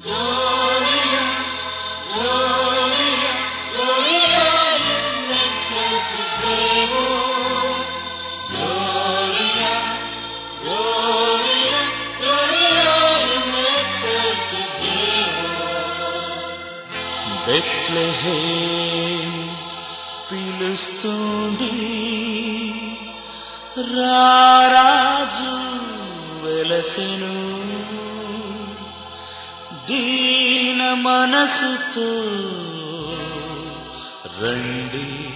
Gloria, Gloria, Gloria in excelsis Deo. Gloria, Gloria, Gloria in excelsis Deo. Bethlehem పిలుస్తుంది రారాజు వెలసెను మనసుతో రండి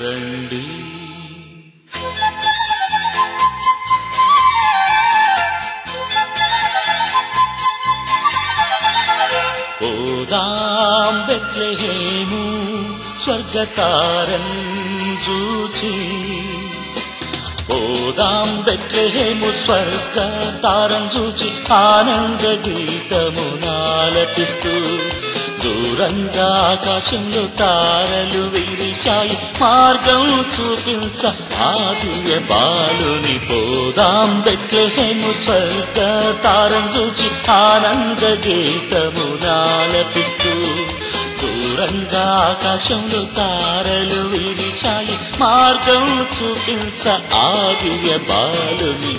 రండి. పోదాం బెత్లెహేము స్వర్గతారం చూచి పోదాం బెట్లహేము స్వర్గ తారం చూచి ఆనంద గీతము నాలపిస్తూ. దూరంగా ఆకాశంలో తారలు విరిశాయి మార్గం చూపించ ఆదియ బాలుని పోదాం బెట్లహేము స్వర్గ తారం చూచి ఆనంద గీతము నాలపిస్తూ. దూరంగా ఆకాశంలో తారలు విరిశాయి మార్గం చూపించ ఆదియ బాలుని.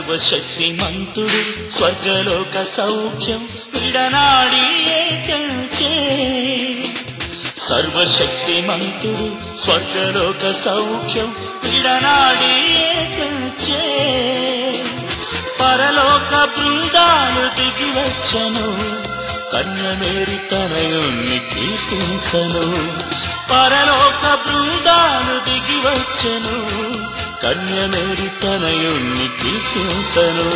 సర్వశక్తి మంతుడు స్వర్గలోక సౌఖ్యం విడనాడి ఏటంచే సర్వశక్తి మంతుడు స్వర్గలోక సౌఖ్యం విడనాడి ఏటంచే పరలోక బృందాలు దిగివచ్చను కన్నమేరి కన్యమేరి తనయుణ్ణి కీర్తించను. పరలోక బృందాలు దిగి వచ్చను కన్యమేరి తనయుణ్ణి కీర్తించను.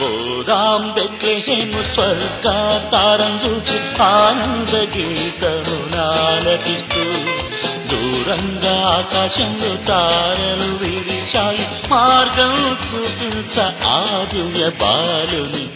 పోదాం బెత్లెహేము స్వర్గ తారం చూచి ఆనంద గీతము నాలపిస్తూ దూరంగా ఆకాశంలో తారలు విరిశాయి. మార్గం చూపించ ఆదివ్య బాలుని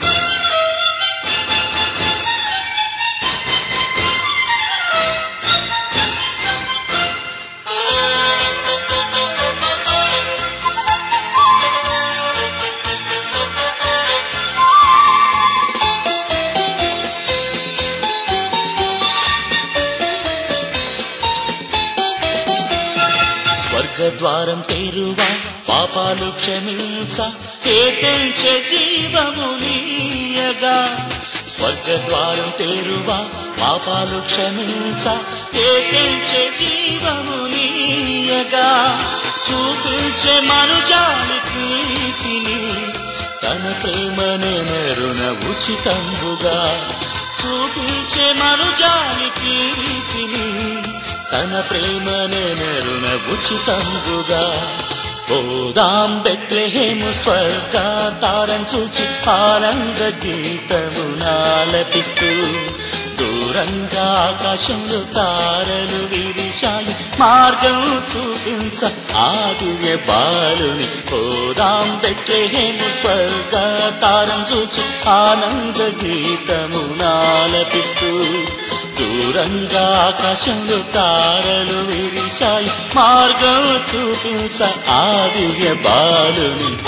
స్వర్గద్వారం తెరువా పాపాలు క్షమించ ఏటెంచే జీవము నీయగా. స్వర్గద్వారం తెరువా పాపాలు క్షమించ కేటించే జీవము నీయగా. చూపించే మనుజాలి ప్రీతిని తన ప్రేమనే మెరున ఉచితంబుగా. చూపించే మనుజాలి కీర్తిని తన ప్రేమనే మెరున ఉచితంబుగా. పోదాం బెత్లెహేము స్వర్గ తారం చూచి ఆనంద గీతము నాలపిస్తూ. దూరంగా ఆకాశంలో తారలు విరిశాయి మార్గం చూపించ ఆదివ్య బాలుని. పోదాం బెత్లెహేము స్వర్గ తారం చూచి ఆనంద గీతము నాలపిస్తూ. దూరంగా ఆకాశంలో తారలు విరిశాయి. మార్గం చూపించ ఆదివ్య బాలుని.